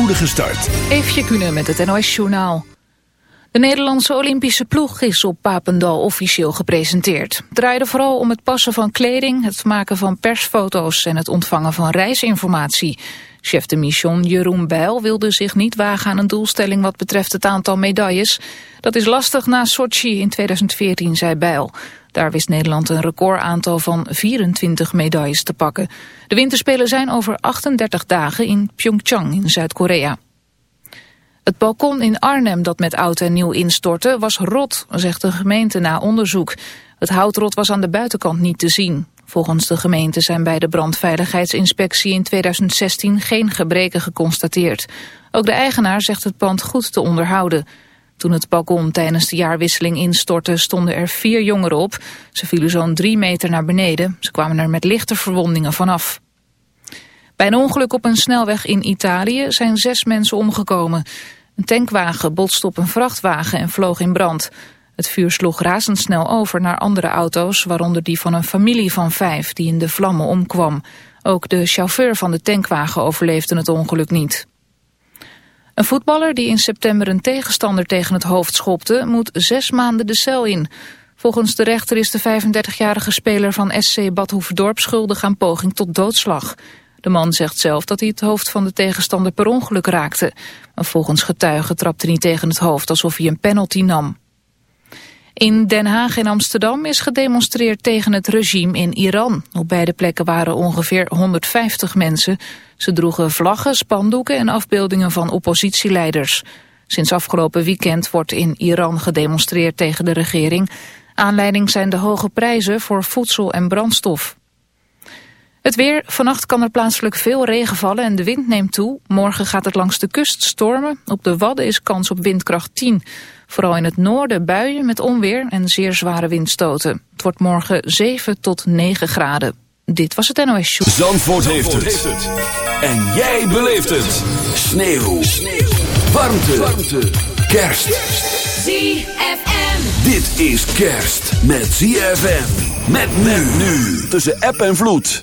spoedige start. Eefje kunnen met het NOS Journaal. De Nederlandse Olympische ploeg is op Papendal officieel gepresenteerd. Het draaide vooral om het passen van kleding, het maken van persfoto's en het ontvangen van reisinformatie. Chef de mission Jeroen Bijl wilde zich niet wagen aan een doelstelling wat betreft het aantal medailles. Dat is lastig na Sochi in 2014, zei Bijl. Daar wist Nederland een recordaantal van 24 medailles te pakken. De winterspelen zijn over 38 dagen in Pyeongchang in Zuid-Korea. Het balkon in Arnhem dat met oud en nieuw instortte was rot, zegt de gemeente na onderzoek. Het houtrot was aan de buitenkant niet te zien. Volgens de gemeente zijn bij de brandveiligheidsinspectie in 2016 geen gebreken geconstateerd. Ook de eigenaar zegt het pand goed te onderhouden. Toen het balkon tijdens de jaarwisseling instortte stonden er vier jongeren op. Ze vielen zo'n drie meter naar beneden. Ze kwamen er met lichte verwondingen vanaf. Bij een ongeluk op een snelweg in Italië zijn zes mensen omgekomen. Een tankwagen botste op een vrachtwagen en vloog in brand. Het vuur sloeg razendsnel over naar andere auto's, waaronder die van een familie van vijf die in de vlammen omkwam. Ook de chauffeur van de tankwagen overleefde het ongeluk niet. Een voetballer die in september een tegenstander tegen het hoofd schopte, moet zes maanden de cel in. Volgens de rechter is de 35-jarige speler van SC Badhoevedorp schuldig aan poging tot doodslag. De man zegt zelf dat hij het hoofd van de tegenstander per ongeluk raakte. Maar volgens getuigen trapte hij tegen het hoofd alsof hij een penalty nam. In Den Haag en Amsterdam is gedemonstreerd tegen het regime in Iran. Op beide plekken waren ongeveer 150 mensen. Ze droegen vlaggen, spandoeken en afbeeldingen van oppositieleiders. Sinds afgelopen weekend wordt in Iran gedemonstreerd tegen de regering. Aanleiding zijn de hoge prijzen voor voedsel en brandstof. Het weer. Vannacht kan er plaatselijk veel regen vallen en de wind neemt toe. Morgen gaat het langs de kust stormen. Op de Wadden is kans op windkracht 10. Vooral in het noorden buien met onweer en zeer zware windstoten. Het wordt morgen 7 tot 9 graden. Dit was het NOS Show. Zandvoort, heeft, het. En jij beleeft het. Sneeuw. Sneeuw. Warmte. Warmte. Kerst. ZFM. Dit is kerst met ZFM. Met men nu. Tussen app en vloed.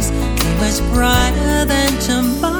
is much brighter than tomorrow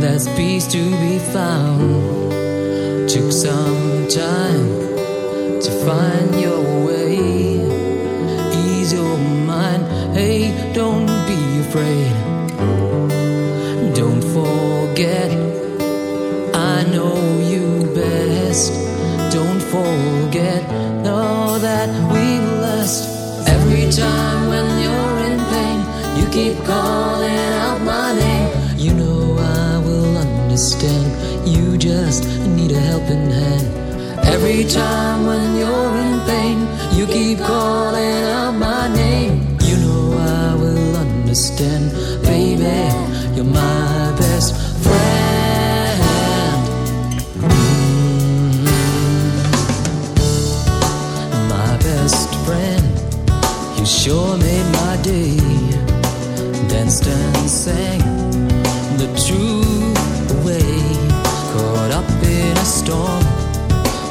there's peace to be found. Took some time to find your way. Ease your mind, hey, don't be afraid. Don't forget, I know you best. Don't forget, know that we last. Every time when you're in pain, you keep calling. just need a helping hand. Every time when you're in pain, you keep calling out my name. You know I will understand, baby. You're my best friend. Mm -hmm. My best friend, you sure made my day. storm.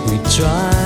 We try.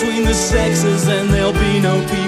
Between the sexes, and there'll be no people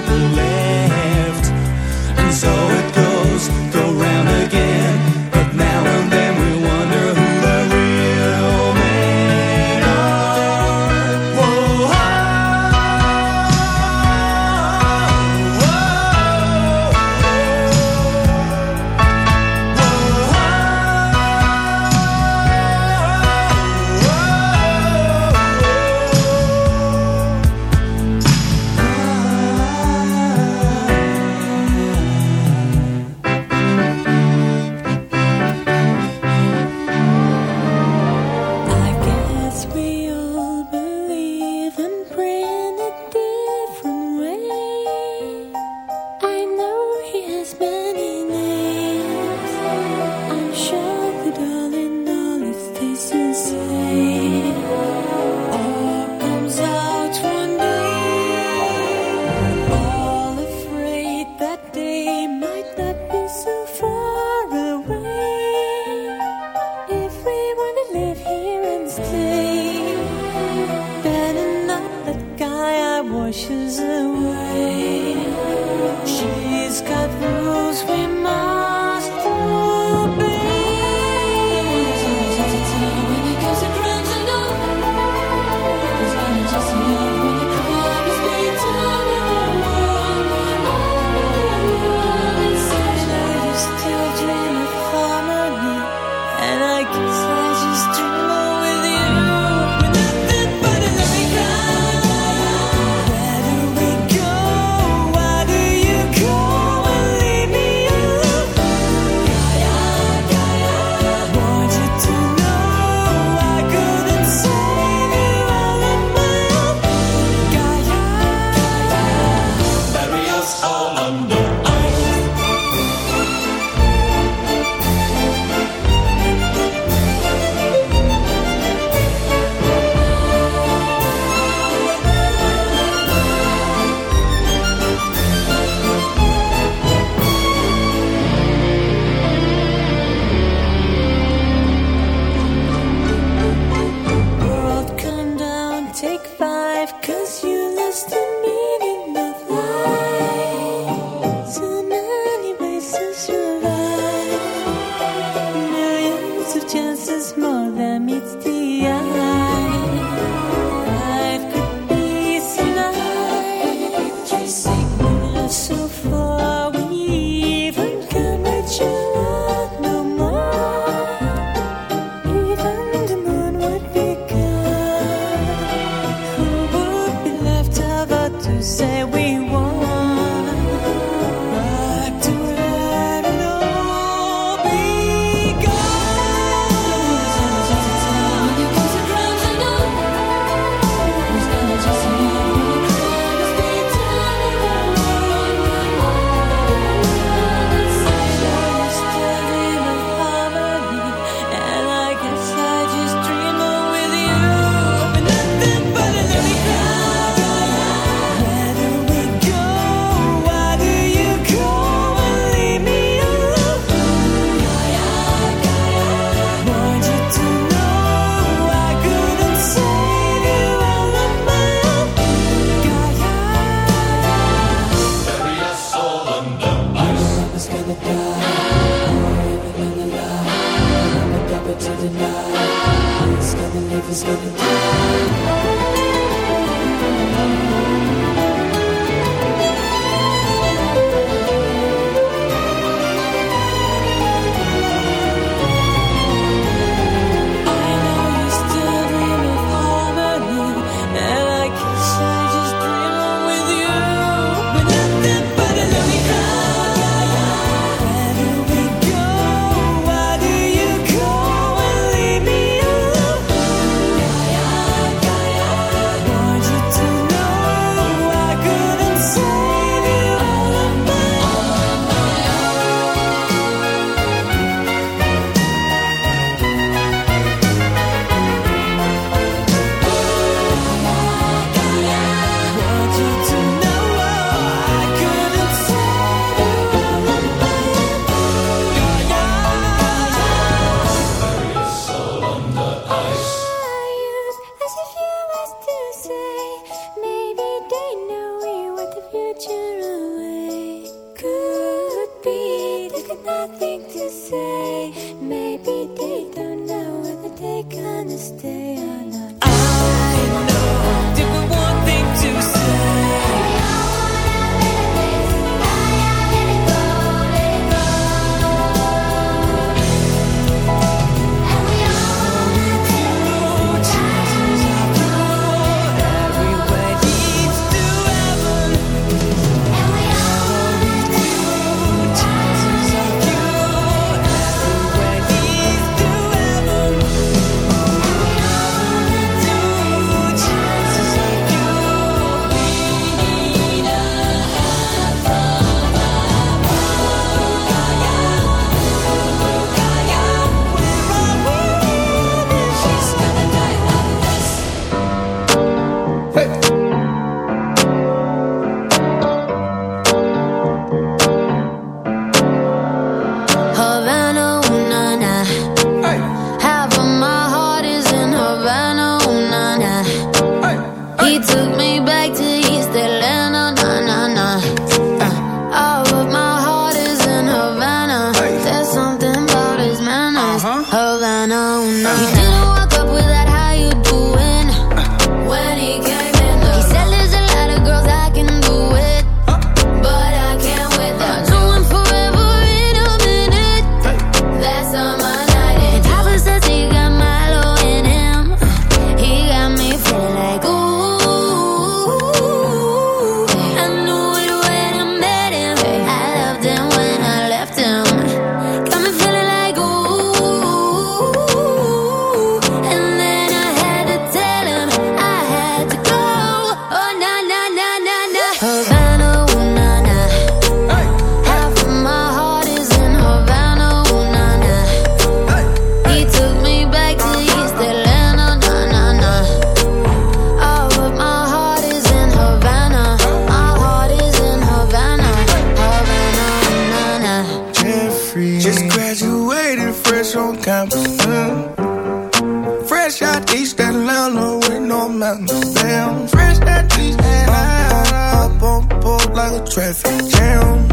down. Fresh that cheese and I up on board like a traffic jam.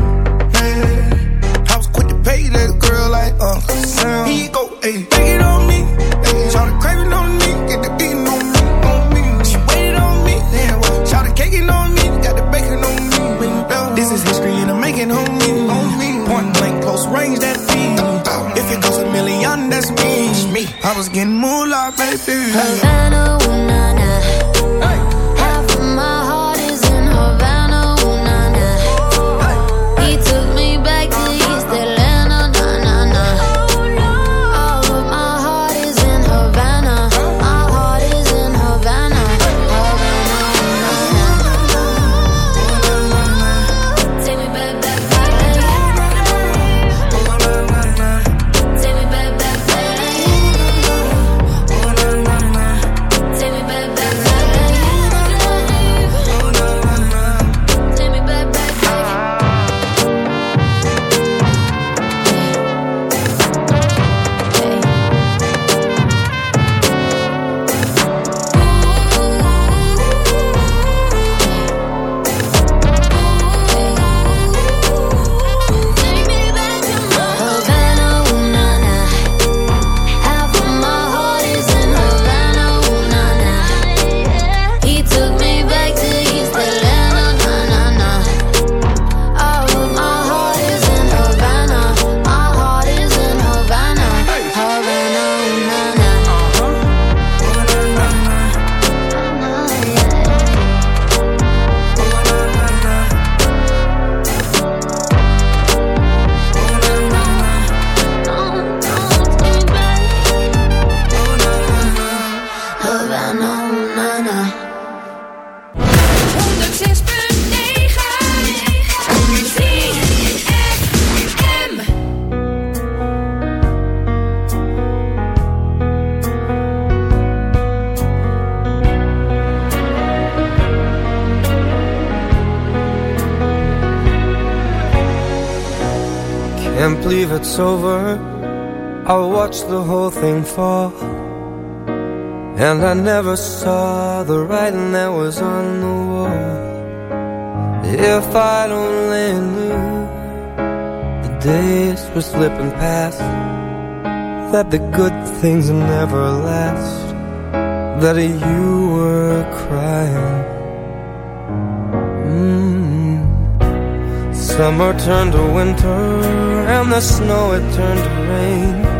Hey, I was quick to pay that girl like Uncle Sam. He go, hey, take it on me. Hey, Charlie craving on me, get the beating on me, on me. She waited on me, yeah. Charlie caking on me, got the bacon on me. This is history and I'm making on me, on me. Point blank, close range, that beat. If it goes a million, that's me. me. I was getting moolah, baby. Havana, ooh, watched the whole thing fall. And I never saw the writing that was on the wall. If I'd only knew the days were slipping past, that the good things never last, that you were crying. Mm. Summer turned to winter, and the snow it turned to rain.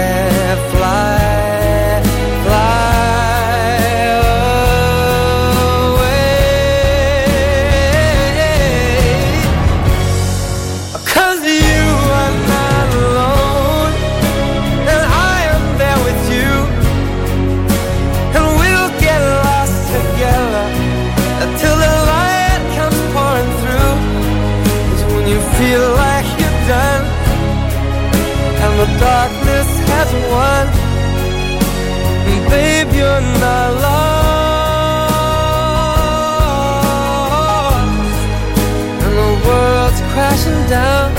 down,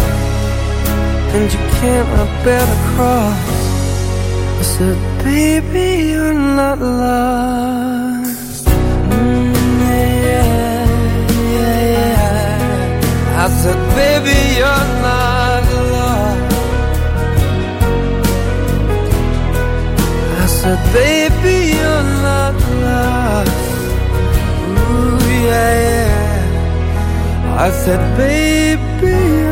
and you can't bear to cross. I said, baby, you're not lost. Mm, yeah, yeah, yeah. I said, baby, you're not lost. I said, baby, you're not lost. Ooh, yeah, yeah. I said, baby,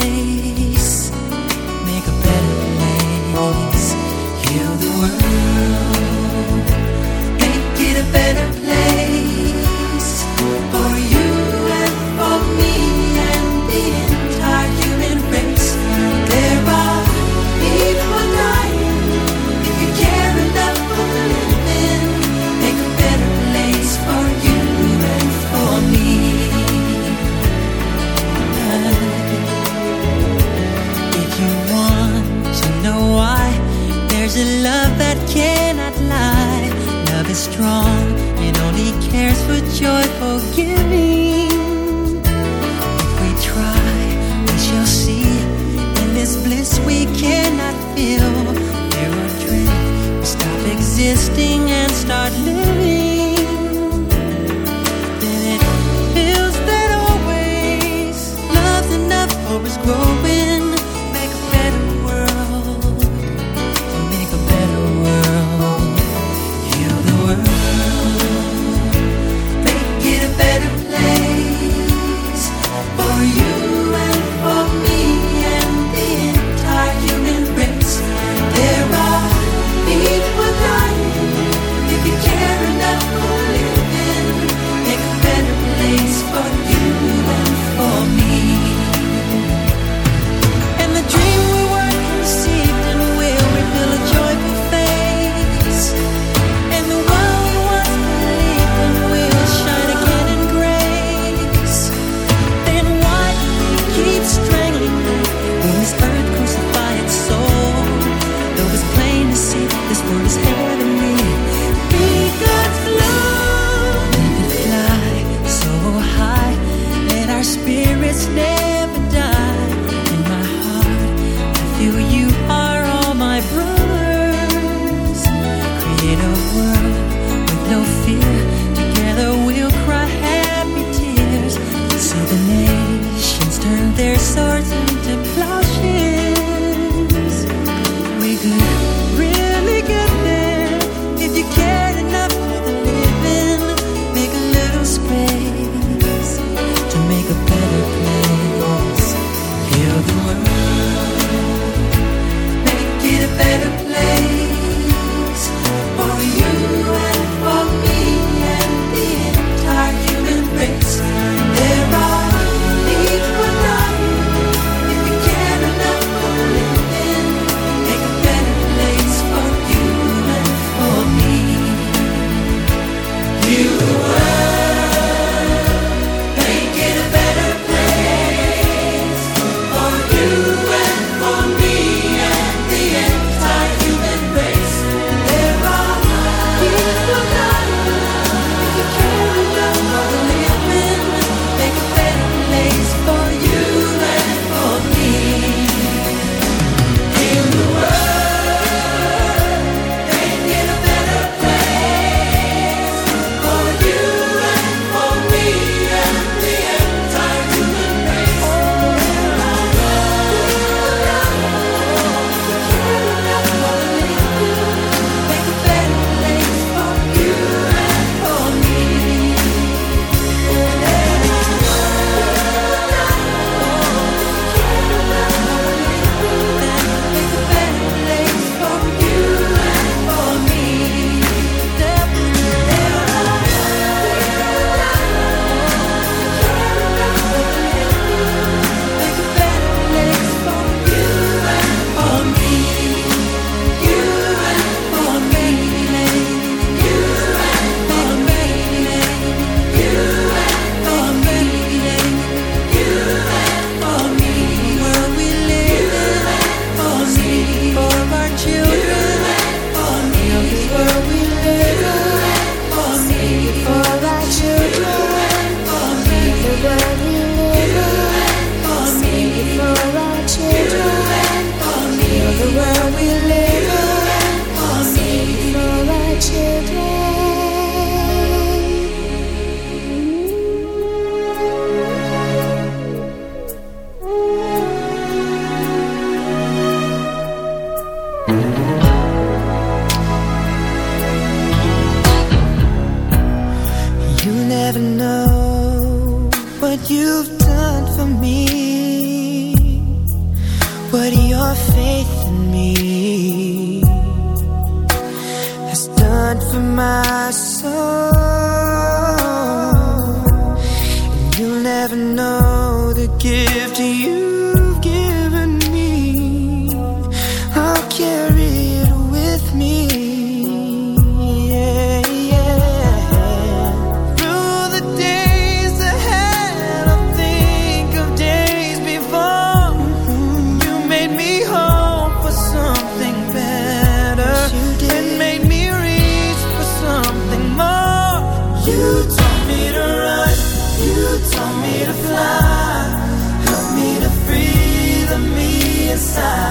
has done for my soul. And you'll never know the gift you. inside